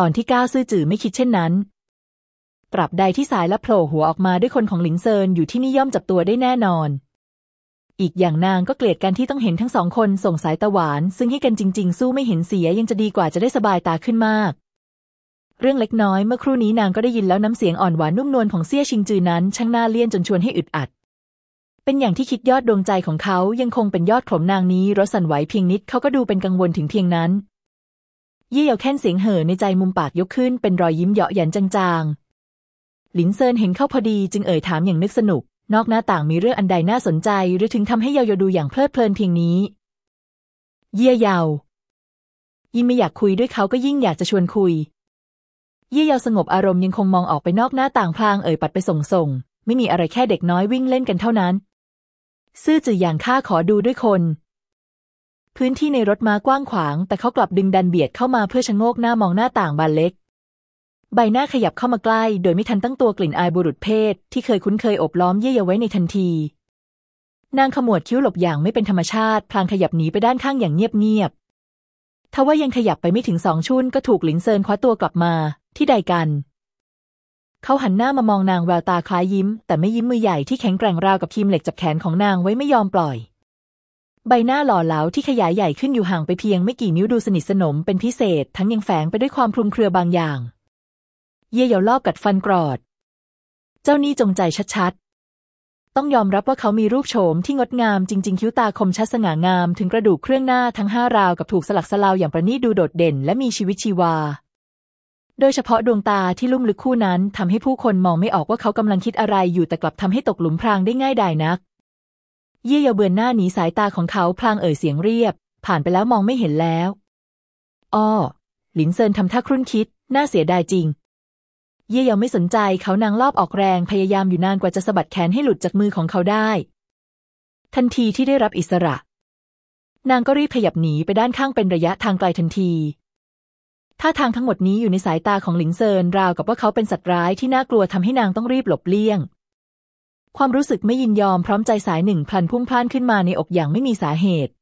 ตอนที่ก้าวซื่อจื่อไม่คิดเช่นนั้นปรับใดที่สายและโผล่หัวออกมาด้วยคนของหลิงเซินอยู่ที่นี่ย่อมจับตัวได้แน่นอน อีกอย่างนางก็เกลียดการที่ต้องเห็นทั้งสองคนส่งสายตะหวาน ซึ่งให้กันจริง ๆ สู้ไม่เห็นเสียยังจะดีกว่าจะได้สบายตาขึ้นมาก เรื่องเล็กน้อยเมื่อครู่นี้นางก็ได้ยินแล้วน้ำเสียงอ่อนหวานนุ่มนวลของเซี่ยชิงจือนั้นช่างน่าเลี่ยนจนชวนให้อึดอัด เป็นอย่างที่คิดยอดดวงใจของเขายังคงเป็นยอดขมนางนี้รสสั่นไหวเพียงนิดเขาก็ดูเป็นกังวลถึงเพียงนั้น เยี่ยวแค่นเสียงเห่อในใจมุมปากยกขึ้นเป็นรอยยิ้มเยาะหยันจางๆ หลินเซินเห็นเข้าพอดีจึงเอ่ยถามอย่างนึกสนุก นอกหน้าต่างมีเรื่องอันใดน่าสนใจ หรือถึงทำให้เยาโยดูอย่างเพลิดเพลินเพียงนี้ เยี่ยเยา ยิ่งไม่อยากคุยด้วยเขาก็ยิ่งอยากจะชวนคุย เยี่ยเยาสงบอารมณ์ยังคงมองออกไปนอกหน้าต่างพลางเอ่ยปัดไปส่งส่งๆไม่มีอะไรแค่เด็กน้อยวิ่งเล่นกันเท่านั้น ซื่อจืออย่างข้าขอดูด้วยคน พื้นที่ในรถม้ากว้างขวาง แต่เขากลับดึงดันเบียดเข้ามาเพื่อชะโงกหน้ามองหน้าต่างบานเล็ก ใบหน้าขยับเข้ามาใกล้ โดยไม่ทันตั้งตัวกลิ่นอายบุรุษเพศ ที่เคยคุ้นเคยอบล้อมเยี่ยเยไว้ในทันที นางขมวดคิ้วหลบอย่างไม่เป็นธรรมชาติ พลางขยับหนีไปด้านข้างอย่างเงียบๆทว่ายังขยับไปไม่ถึงสองชุนก็ถูกหลินเซินคว้าตัวกลับมา ที่ใดกัน เขาหันหน้ามามองนางแววตาคล้ายยิ้ม แต่ไม่ยิ้มมือใหญ่ที่แข็งแกร่งราวกับทีมเหล็กจับแขนของนางไว้ไม่ยอมปล่อย ใบหน้าหล่อเหลาที่ขยายใหญ่ขึ้นอยู่ห่างไปเพียงไม่กี่นิ้วดูสนิทสนมเป็นพิเศษ ทั้งยังแฝงไปด้วยความคลุมเครือบางอย่าง เย่เยาลอบกัดฟันกรอด เจ้านี่จงใจชัดๆ ต้องยอมรับว่าเขามีรูปโฉมที่งดงามจริง ๆ คิ้วตาคมชัดสง่างาม ถึงกระดูกเครื่องหน้าทั้งห้าราวกับถูกสลักสลาวอย่างประณีตดูโดดเด่นและมีชีวิตชีวา โดยเฉพาะดวงตาที่ลุ่มลึกคู่นั้นทำให้ผู้คนมองไม่ออกว่าเขากำลังคิดอะไรอยู่แต่กลับทำให้ตกหลุมพรางได้ง่ายดายนัก เย่เยาเบือนหน้าหนีสายตาของเขาพลางเอ่ยเสียงเรียบ ผ่านไปแล้วมองไม่เห็นแล้วอ้อหลินเซินทำท่าครุ่นคิด น่าเสียดายจริง เย่เยาไม่สนใจเขานางรอบออกแรงพยายามอยู่นานกว่าจะสะบัดแขนให้หลุดจากมือของเขาได้ ทันทีที่ได้รับอิสระ นางก็รีบขยับหนีไปด้านข้างเป็นระยะทางไกลทันทีท่าทางทั้งหมดนี้อยู่ในสายตาของหลิงเซินราวกับว่าเขาเป็นสัตว์ร้ายที่น่ากลัวทำให้นางต้องรีบหลบเลี่ยง ความรู้สึกไม่ยินยอมพร้อมใจสายหนึ่งพลันพุ่งพล่านขึ้นมาในอกอย่างไม่มีสาเหตุ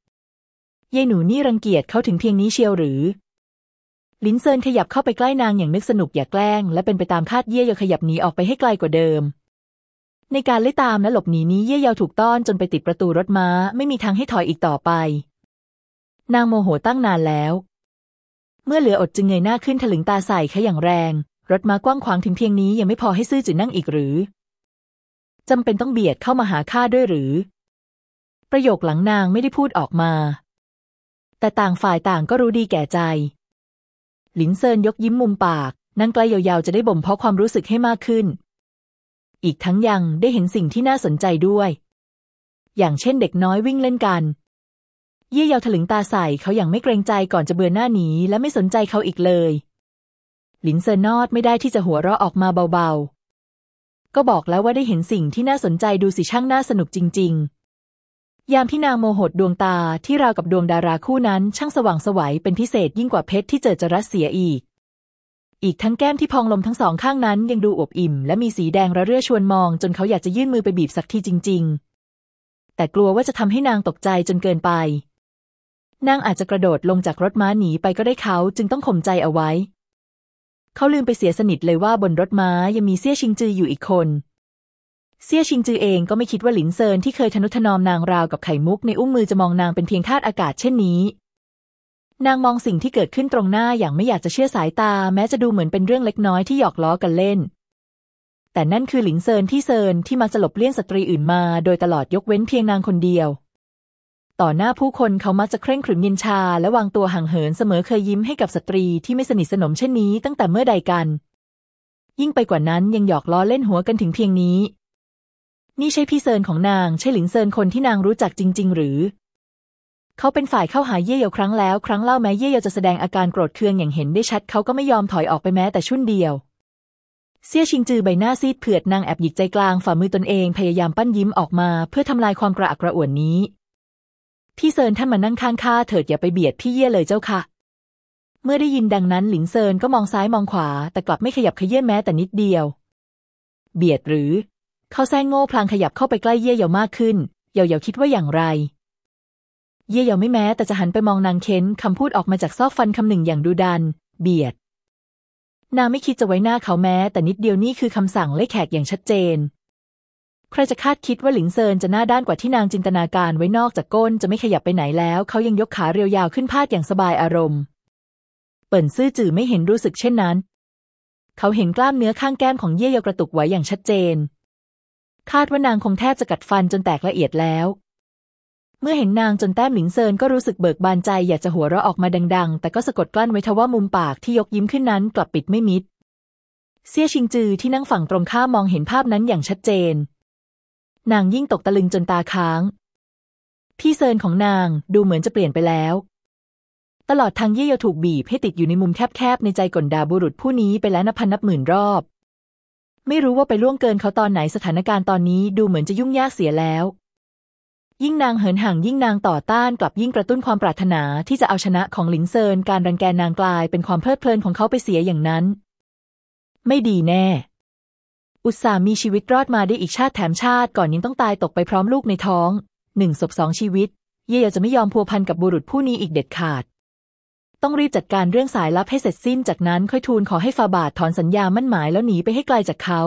ยายหนูนี่รังเกียจเขาถึงเพียงนี้เชียวหรือ ลินเซินขยับเข้าไปใกล้นางอย่างนึกสนุกอย่าแกล้ง และเป็นไปตามคาดเย่เยาขยับหนีออกไปให้ไกลกว่าเดิม ในการไล่ตามและหลบหนีนี้เย่เยาถูกต้อนจนไปติดประตูรถม้าไม่มีทางให้ถอยอีกต่อไป นางโมโหตั้งนานแล้ว เมื่อเหลืออดจึงเงยหน้าขึ้นถลึงตาใส่เขาอย่างแรง รถม้ากว้างขวางถึงเพียงนี้ยังไม่พอให้ซื่อจื่อนั่งอีกหรือ จำเป็นต้องเบียดเข้ามาหาข้าด้วยหรือ ประโยคหลังนางไม่ได้พูดออกมา แต่ต่างฝ่ายต่างก็รู้ดีแก่ใจ หลินเซินยกยิ้มมุมปาก นั่งใกลยาวๆ จะได้บ่มเพาะความรู้สึกให้มากขึ้น อีกทั้งยังได้เห็นสิ่งที่น่าสนใจด้วย อย่างเช่นเด็กน้อยวิ่งเล่นกัน เยี่ยยาวถลึงตาใส่เขาอย่างไม่เกรงใจก่อนจะเบือนหน้าหนีและไม่สนใจเขาอีกเลย หลินเซินนอดไม่ได้ที่จะหัวเราะออกมาเบาๆ ก็บอกแล้วว่าได้เห็นสิ่งที่น่าสนใจดูสิช่างน่าสนุกจริง ๆ ยามที่นางโมโหดดวงตาที่ราวกับดวงดาราคู่นั้นช่างสว่างสวัยเป็นพิเศษยิ่งกว่าเพชรที่เจอจรัสเสียอีก อีกทั้งแก้มที่พองลมทั้งสองข้างนั้นยังดูอวบอิ่ม และมีสีแดงระเรื่อชวนมอง จนเขาอยากจะยื่นมือไปบีบสักทีจริง ๆ แต่กลัวว่าจะทำให้นางตกใจจนเกินไปนางอาจจะกระโดดลงจากรถม้าหนีไปก็ได้เขาจึงต้องข่มใจเอาไว้ เขาลืมไปเสียสนิทเลยว่าบนรถม้ายังมีเซี่ยชิงจืออยู่อีกคนเซี่ยชิงจือเองก็ไม่คิดว่าหลินเซินที่เคยทะนุถนอมนางราวกับไข่มุกในอุ้งมือจะมองนางเป็นเพียงธาตุอากาศเช่นนี้ นางมองสิ่งที่เกิดขึ้นตรงหน้าอย่างไม่อยากจะเชื่อสายตา แม้จะดูเหมือนเป็นเรื่องเล็กน้อยที่หยอกล้อกันเล่น แต่นั่นคือหลินเซินที่เซินที่มักจะหลบเลี่ยงสตรีอื่นมา โดยตลอดยกเว้นเพียงนางคนเดียว ต่อหน้าผู้คนเขามักจะเคร่งขรึมเย็นชาและวางตัวห่างเหินเสมอเคยยิ้มให้กับสตรีที่ไม่สนิทสนมเช่นนี้ตั้งแต่เมื่อใดกัน ยิ่งไปกว่านั้นยังหยอกล้อเล่นหัวกันถึงเพียงนี้ นี่ใช่พี่เซินของนางใช่หลินเซินคนที่นางรู้จักจริง ๆ หรือ เขาเป็นฝ่ายเข้าหาเย่เยาครั้งแล้วครั้งเล่าแม้เย่เยาจะแสดงอาการโกรธเคืองอย่างเห็นได้ชัดเขาก็ไม่ยอมถอยออกไปแม้แต่ชุ่นเดียวเซี่ยชิงจือใบหน้าซีดเผือดนางแอบหยิกใจกลางฝ่ามือตนเองพยายามปั้นยิ้มออกมา เพื่อทำลายความกระอักกระอ่วนนี้ พี่เซินท่านมานั่งข้างข้าเถิดอย่าไปเบียดพี่เย่เลยเจ้าค่ะ เมื่อได้ยินดังนั้นหลินเซินก็มองซ้ายมองขวา แต่กลับไม่ขยับขยื่นแม้แต่นิดเดียว เบียดหรือ เขาแซงโง่พลางขยับเข้าไปใกล้เย่เยามากขึ้น เยาเยาคิดว่าอย่างไร เย่เยาไม่แม้แต่จะหันไปมองนางเค้นคำพูดออกมาจากซอกฟันคำหนึ่งอย่างดูดัน เบียด นางไม่คิดจะไว้หน้าเขาแม้ แต่นิดเดียวนี่คือคำสั่งไล่แขกอย่างชัดเจน ใครจะคาดคิดว่าหลิงเซินจะหน้าด้านกว่าที่นางจินตนาการไว้นอกจากก้นจะไม่ขยับไปไหนแล้ว เขายังยกขาเรียวยาวขึ้นพาดอย่างสบายอารมณ์ เปิ่นซื่อจื่อไม่เห็นรู้สึกเช่นนั้น เขาเห็นกล้ามเนื้อข้างแก้มของเย่เยากระตุกไหวอย่างชัดเจน คาดว่านางคงแทบจะกัดฟันจนแตกละเอียดแล้ว เมื่อเห็นนางจนแต้มหลิงเซินก็รู้สึกเบิกบานใจอยากจะหัวเราะออกมาดัง ๆ แต่ก็สะกดกลั้นไว้ทว่ามุมปากที่ยกยิ้มขึ้นนั้นกลับปิดไม่มิด เซี่ยชิงจือที่นั่งฝั่งตรงข้ามมองเห็นภาพนั้นอย่างชัดเจน นางยิ่งตกตะลึงจนตาค้าง พี่เซินของนางดูเหมือนจะเปลี่ยนไปแล้ว ตลอดทางเย่เยาถูกบีบให้ติดอยู่ในมุมแคบๆ ในใจกลดาบุรุษผู้นี้ไปแล้วนับพันนับหมื่นรอบ ไม่รู้ว่าไปล่วงเกินเขาตอนไหนสถานการณ์ตอนนี้ดูเหมือนจะยุ่งยากเสียแล้ว ยิ่งนางเหินห่างยิ่งนางต่อต้านกลับยิ่งกระตุ้นความปรารถนาที่จะเอาชนะของหลิงเซินการรังแกนางกลายเป็นความเพลิดเพลินของเขาไปเสียอย่างนั้น ไม่ดีแน่ อุตส่าห์มีชีวิตรอดมาได้อีกชาติแถมชาติก่อนยังต้องตายตกไปพร้อมลูกในท้องหนึ่งศพสองชีวิต เย่เยาจะไม่ยอมพัวพันกับบุรุษผู้นี้อีกเด็ดขาด ต้องรีบจัดการเรื่องสายลับให้เสร็จสิ้นจากนั้นค่อยทูลขอให้ฟาบาทถอนสัญญามั่นหมายแล้วหนีไปให้ไกลจากเขา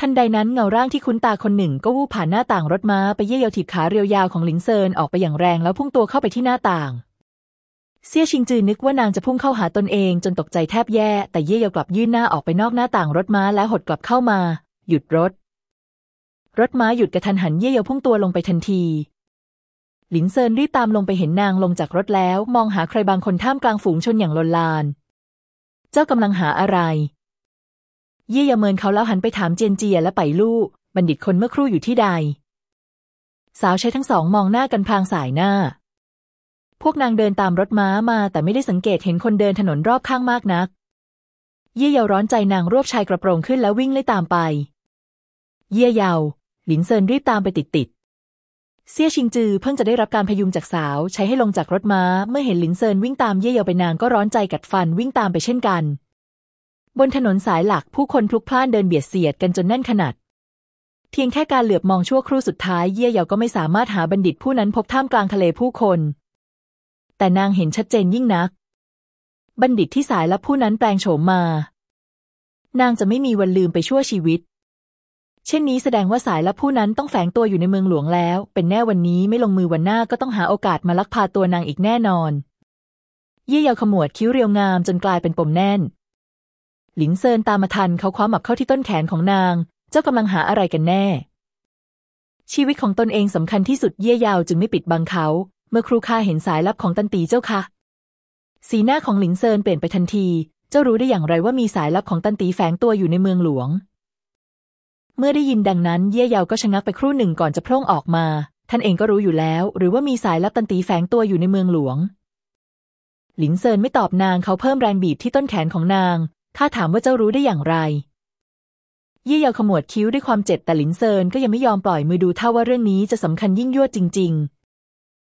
ทันใดนั้นเงาร่างที่คุ้นตาคนหนึ่งก็วูบผ่านหน้าต่างรถม้าไปเย่เยาถีบขาเรียวยาวของหลิงเซินออกไปอย่างแรงแล้วพุ่งตัวเข้าไปที่หน้าต่าง เซี่ยชิงจือนึกว่านางจะพุ่งเข้าหาตนเองจนตกใจแทบแย่ แต่เย่เยากลับยื่นหน้าออกไปนอกหน้าต่างรถม้าแล้วหดกลับเข้ามา หยุดรถ รถม้าหยุดกระทันหันเย่เยาพุ่งตัวลงไปทันที หลินเซินรีบตามลงไปเห็นนางลงจากรถแล้ว มองหาใครบางคนท่ามกลางฝูงชนอย่างลนลาน เจ้ากำลังหาอะไร เย่เยาเมินเขาแล้วหันไปถามเจียนเจียและไปลู่บัณฑิตคนเมื่อครู่อยู่ที่ใด สาวใช้ทั้งสองมองหน้ากันพลางส่ายหน้า พวกนางเดินตามรถม้ามาแต่ไม่ได้สังเกตเห็นคนเดินถนนรอบข้างมากนัก เย่เยาร้อนใจนางรวบชายกระโปรงขึ้นแล้ววิ่งไล่ตามไป เย่เยาหลินเซินรีบตามไปติดติดๆเซี่ยชิงจือเพิ่งจะได้รับการพยุงจากสาวใช้ให้ลงจากรถม้า เมื่อเห็นหลินเซินวิ่งตามเย่เยาไปนางก็ร้อนใจกัดฟันวิ่งตามไปเช่นกัน บนถนนสายหลักผู้คนพลุกพล่านเดินเบียดเสียดกันจนแน่นขนัดเพียงแค่การเหลือบมองชั่วครู่สุดท้ายเย่เยาก็ไม่สามารถหาบัณฑิตผู้นั้นพบท่ามกลางทะเลผู้คน แต่นางเห็นชัดเจนยิ่งนัก บัณฑิตที่สายลับผู้นั้นแปลงโฉมมา นางจะไม่มีวันลืมไปชั่วชีวิต เช่นนี้แสดงว่าสายลับผู้นั้นต้องแฝงตัวอยู่ในเมืองหลวงแล้ว เป็นแน่วันนี้ไม่ลงมือวันหน้าก็ต้องหาโอกาสมาลักพาตัวนางอีกแน่นอน เย่เยาขมวดคิ้วเรียวงามจนกลายเป็นปมแน่น หลินเซินตามมาทันเขาคว้าหมับเข้าที่ต้นแขนของนาง เจ้ากำลังหาอะไรกันแน่ชีวิตของตนเองสำคัญที่สุดเยี่ยยาวจึงไม่ปิดบังเขา มื่อครูข้าเห็นสายลับของตันตีเจ้าค่ะ สีหน้าของหลินเซินเปลี่ยนไปทันที เจ้ารู้ได้อย่างไรว่ามีสายลับของตันตีแฝงตัวอยู่ในเมืองหลวง เมื่อได้ยินดังนั้น เย่เยาวก็ชะงักไปครู่หนึ่งก่อนจะพร่งออกมา ท่านเองก็รู้อยู่แล้ว หรือว่ามีสายลับตันตีแฝงตัวอยู่ในเมืองหลวง หลินเซินไม่ตอบนางเขาเพิ่มแรงบีบที่ต้นแขนของนาง ข้าถามว่าเจ้ารู้ได้อย่างไรเย่เยาขมวดคิ้วด้วยความเจ็บแต่หลินเซินก็ยังไม่ยอมปล่อยมือดูเท่าว่าเรื่องนี้จะสำคัญยิ่งยวดจริงๆ